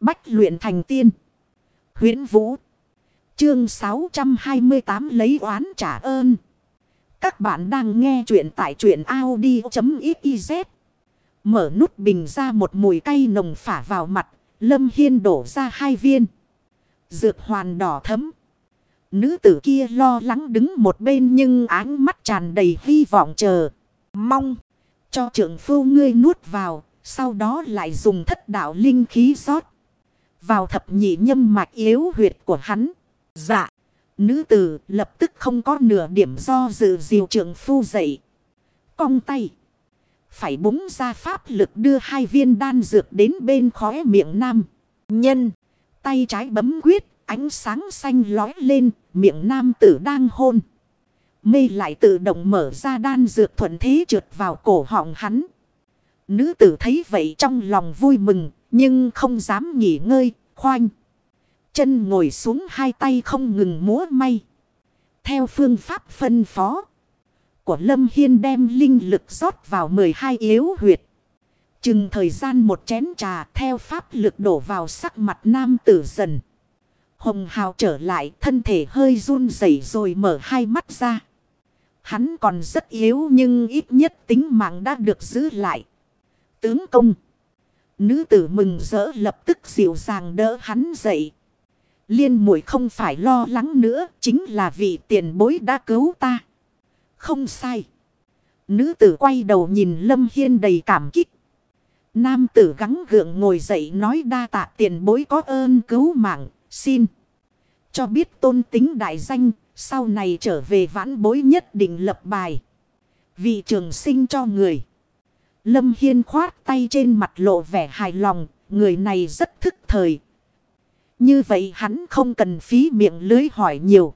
Bách luyện thành tiên. huyễn Vũ. Chương 628 lấy oán trả ơn. Các bạn đang nghe truyện tại truyện Audi.xyz. Mở nút bình ra một mùi cay nồng phả vào mặt. Lâm Hiên đổ ra hai viên. Dược hoàn đỏ thấm. Nữ tử kia lo lắng đứng một bên nhưng áng mắt tràn đầy hy vọng chờ. Mong cho trưởng phu ngươi nuốt vào. Sau đó lại dùng thất đạo linh khí rót. Vào thập nhị nhâm mạch yếu huyệt của hắn. Dạ. Nữ tử lập tức không có nửa điểm do dự diều trưởng phu dậy. Cong tay. Phải búng ra pháp lực đưa hai viên đan dược đến bên khóe miệng nam. Nhân. Tay trái bấm quyết. Ánh sáng xanh lói lên. Miệng nam tử đang hôn. Mê lại tự động mở ra đan dược thuận thế trượt vào cổ họng hắn. Nữ tử thấy vậy trong lòng vui mừng. Nhưng không dám nghỉ ngơi. Khoanh. Chân ngồi xuống hai tay không ngừng múa may. Theo phương pháp phân phó. Của Lâm Hiên đem linh lực rót vào 12 yếu huyệt. Chừng thời gian một chén trà theo pháp lực đổ vào sắc mặt nam tử dần. Hồng hào trở lại, thân thể hơi run rẩy rồi mở hai mắt ra. Hắn còn rất yếu nhưng ít nhất tính mạng đã được giữ lại. Tướng công. Nữ tử mừng rỡ lập tức dịu dàng đỡ hắn dậy. Liên muội không phải lo lắng nữa, chính là vị tiền bối đã cứu ta. Không sai. Nữ tử quay đầu nhìn Lâm Hiên đầy cảm kích. Nam tử gắng gượng ngồi dậy nói đa tạ tiền bối có ơn cứu mạng, xin. Cho biết tôn tính đại danh, sau này trở về vãn bối nhất định lập bài. Vị trường sinh cho người. Lâm Hiên khoát tay trên mặt lộ vẻ hài lòng, người này rất thức thời, như vậy hắn không cần phí miệng lưới hỏi nhiều.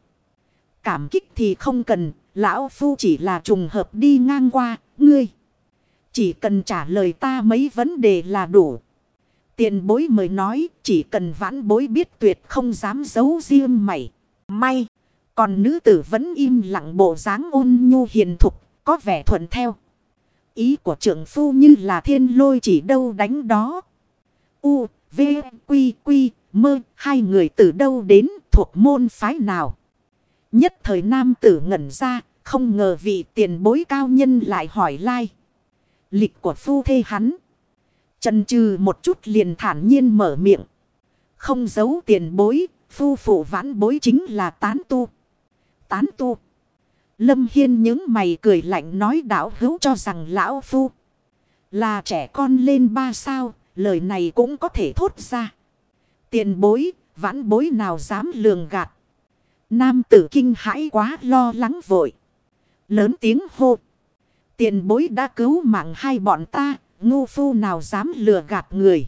Cảm kích thì không cần, lão phu chỉ là trùng hợp đi ngang qua, ngươi. Chỉ cần trả lời ta mấy vấn đề là đủ. Tiền bối mới nói, chỉ cần vãn bối biết tuyệt không dám giấu riêng mày. May, còn nữ tử vẫn im lặng bộ dáng ôn nhu hiền thục, có vẻ thuận theo. Ý của trưởng phu như là thiên lôi chỉ đâu đánh đó. U, V, Quy, Quy, mơ, hai người từ đâu đến thuộc môn phái nào. Nhất thời nam tử ngẩn ra, không ngờ vị tiền bối cao nhân lại hỏi lai. Lịch của phu thê hắn. Trần trừ một chút liền thản nhiên mở miệng. Không giấu tiền bối, phu phụ vãn bối chính là tán tu. Tán tu. Lâm Hiên những mày cười lạnh nói đảo hữu cho rằng lão phu. Là trẻ con lên ba sao, lời này cũng có thể thốt ra. Tiền bối, vãn bối nào dám lường gạt. Nam tử kinh hãi quá lo lắng vội. Lớn tiếng hô. Tiền bối đã cứu mạng hai bọn ta, ngu phu nào dám lừa gạt người.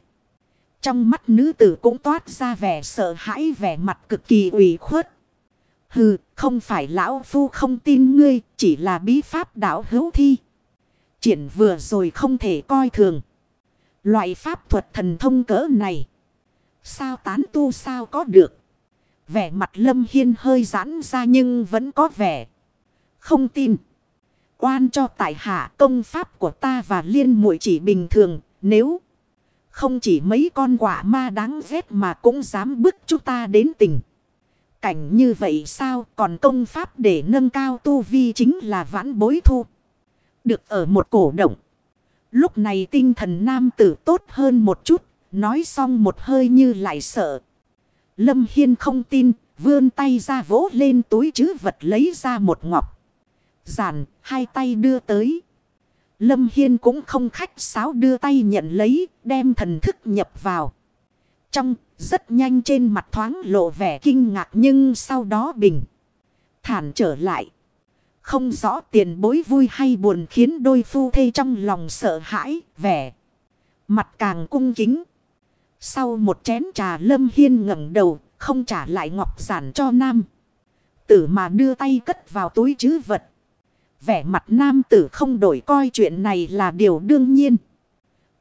Trong mắt nữ tử cũng toát ra vẻ sợ hãi vẻ mặt cực kỳ ủy khuất. Hừ, không phải lão phu không tin ngươi, chỉ là bí pháp đảo hữu thi. Triển vừa rồi không thể coi thường. Loại pháp thuật thần thông cỡ này. Sao tán tu sao có được. Vẻ mặt lâm hiên hơi giãn ra nhưng vẫn có vẻ. Không tin. Oan cho tại hạ công pháp của ta và liên muội chỉ bình thường. Nếu không chỉ mấy con quả ma đáng ghét mà cũng dám bức chúng ta đến tình. Cảnh như vậy sao còn công pháp để nâng cao tu vi chính là vãn bối thu. Được ở một cổ động. Lúc này tinh thần nam tử tốt hơn một chút Nói xong một hơi như lại sợ. Lâm Hiên không tin, vươn tay ra vỗ lên túi chứ vật lấy ra một ngọc. Giản, hai tay đưa tới. Lâm Hiên cũng không khách sáo đưa tay nhận lấy, đem thần thức nhập vào. Trong, rất nhanh trên mặt thoáng lộ vẻ kinh ngạc nhưng sau đó bình. Thản trở lại. Không rõ tiền bối vui hay buồn khiến đôi phu thê trong lòng sợ hãi, vẻ. Mặt càng cung kính. Sau một chén trà lâm hiên ngẩng đầu, không trả lại ngọc giản cho nam. Tử mà đưa tay cất vào túi chứ vật. Vẻ mặt nam tử không đổi coi chuyện này là điều đương nhiên.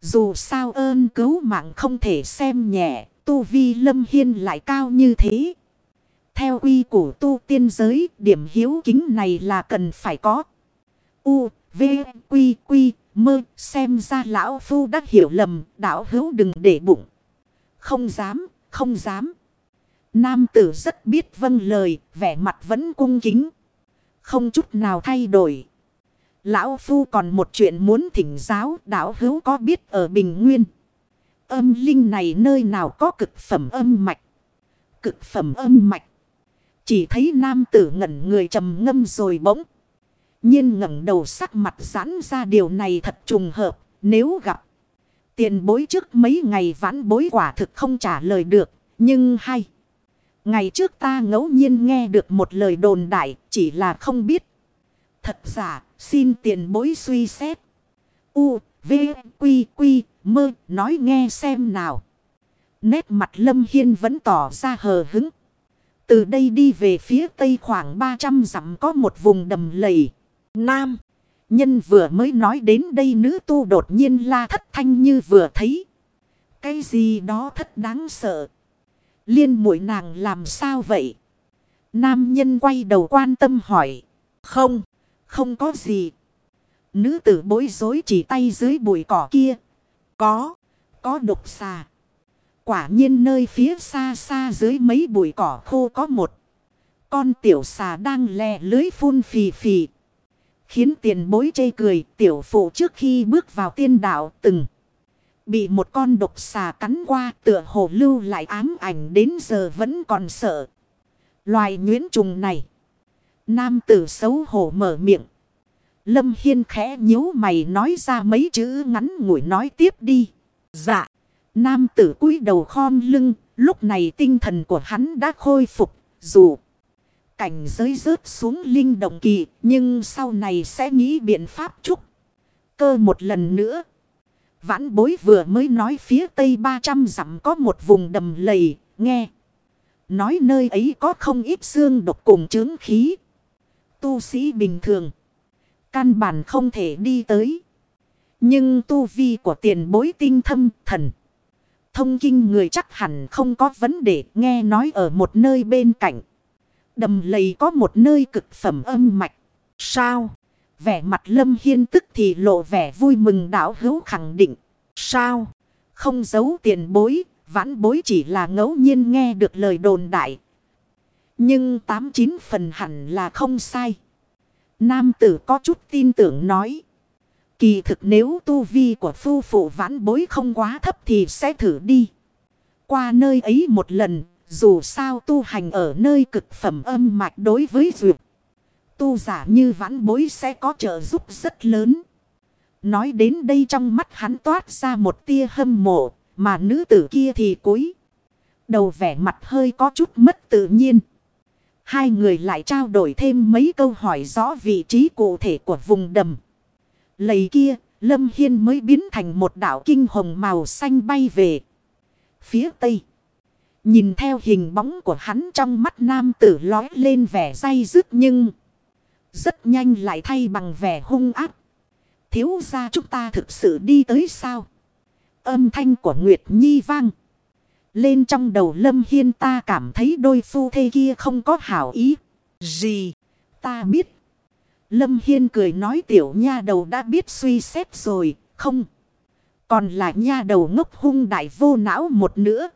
Dù sao ơn cứu mạng không thể xem nhẹ, tu vi lâm hiên lại cao như thế. Theo quy của tu tiên giới, điểm hiếu kính này là cần phải có. U, V, Quy, Quy, mơ, xem ra lão phu đã hiểu lầm, đảo hữu đừng để bụng. Không dám, không dám. Nam tử rất biết vâng lời, vẻ mặt vẫn cung kính. Không chút nào thay đổi. Lão Phu còn một chuyện muốn thỉnh giáo đạo hữu có biết ở Bình Nguyên. Âm linh này nơi nào có cực phẩm âm mạch. Cực phẩm âm mạch. Chỉ thấy nam tử ngẩn người trầm ngâm rồi bỗng. nhiên ngẩng đầu sắc mặt giãn ra điều này thật trùng hợp. Nếu gặp tiền bối trước mấy ngày vãn bối quả thực không trả lời được. Nhưng hay. Ngày trước ta ngẫu nhiên nghe được một lời đồn đại chỉ là không biết. Thật giả xin tiền bối suy xét. U, V, Quy, Quy, mơ nói nghe xem nào. Nét mặt Lâm Hiên vẫn tỏ ra hờ hứng. Từ đây đi về phía tây khoảng 300 dặm có một vùng đầm lầy. Nam. Nhân vừa mới nói đến đây nữ tu đột nhiên la thất thanh như vừa thấy. Cái gì đó thất đáng sợ. Liên mũi nàng làm sao vậy? Nam nhân quay đầu quan tâm hỏi. Không, không có gì. Nữ tử bối rối chỉ tay dưới bụi cỏ kia. Có, có độc xà. Quả nhiên nơi phía xa xa dưới mấy bụi cỏ khô có một. Con tiểu xà đang lè lưới phun phì phì. Khiến tiền bối chê cười tiểu phụ trước khi bước vào tiên đạo từng. Bị một con độc xà cắn qua tựa hồ lưu lại ám ảnh đến giờ vẫn còn sợ. Loài nhuyễn trùng này. Nam tử xấu hổ mở miệng. Lâm Hiên khẽ nhíu mày nói ra mấy chữ ngắn ngủi nói tiếp đi. Dạ. Nam tử cúi đầu khom lưng. Lúc này tinh thần của hắn đã khôi phục. Dù cảnh giới rớt xuống linh động kỳ. Nhưng sau này sẽ nghĩ biện pháp trúc. Cơ một lần nữa. Vãn bối vừa mới nói phía tây 300 dặm có một vùng đầm lầy. Nghe. Nói nơi ấy có không ít xương độc cùng chứng khí. Tu sĩ bình thường. Căn bản không thể đi tới. Nhưng tu vi của tiền bối tinh thâm thần. Thông kinh người chắc hẳn không có vấn đề nghe nói ở một nơi bên cạnh. Đầm lầy có một nơi cực phẩm âm mạch. Sao? Vẻ mặt lâm hiên tức thì lộ vẻ vui mừng đảo hữu khẳng định. Sao? Không giấu tiền bối, vãn bối chỉ là ngẫu nhiên nghe được lời đồn đại. Nhưng tám chín phần hẳn là không sai. Nam tử có chút tin tưởng nói. Kỳ thực nếu tu vi của phu phụ vãn bối không quá thấp thì sẽ thử đi. Qua nơi ấy một lần, dù sao tu hành ở nơi cực phẩm âm mạch đối với duyệt. Tu giả như vãn bối sẽ có trợ giúp rất lớn. Nói đến đây trong mắt hắn toát ra một tia hâm mộ, mà nữ tử kia thì cúi. Đầu vẻ mặt hơi có chút mất tự nhiên. Hai người lại trao đổi thêm mấy câu hỏi rõ vị trí cụ thể của vùng đầm. Lầy kia, Lâm Hiên mới biến thành một đảo kinh hồng màu xanh bay về. Phía tây. Nhìn theo hình bóng của hắn trong mắt nam tử lói lên vẻ day dứt nhưng. Rất nhanh lại thay bằng vẻ hung ác. Thiếu ra chúng ta thực sự đi tới sao? Âm thanh của Nguyệt Nhi vang. Lên trong đầu Lâm Hiên ta cảm thấy đôi phu thê kia không có hảo ý. Gì? Ta biết. Lâm Hiên cười nói tiểu nha đầu đã biết suy xét rồi. Không. Còn là nha đầu ngốc hung đại vô não một nữa.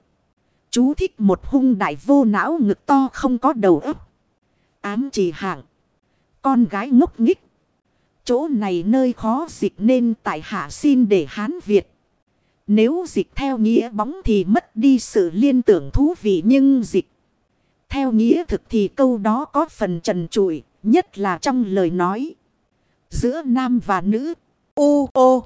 Chú thích một hung đại vô não ngực to không có đầu ấp. Ám chỉ hạng. Con gái ngốc nghích. Chỗ này nơi khó dịch nên tại hạ xin để Hán Việt. Nếu dịch theo nghĩa bóng thì mất đi sự liên tưởng thú vị nhưng dịch. Theo nghĩa thực thì câu đó có phần trần trụi, nhất là trong lời nói. Giữa nam và nữ. Ô ô.